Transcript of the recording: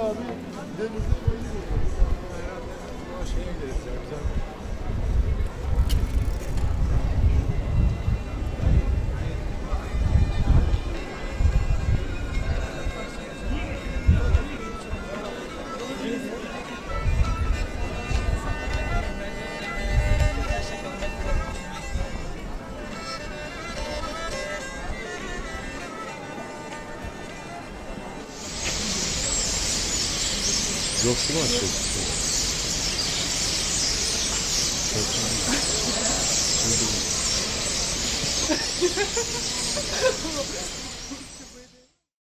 abi. Denize bayılıyor. Yoksu mu açıyor?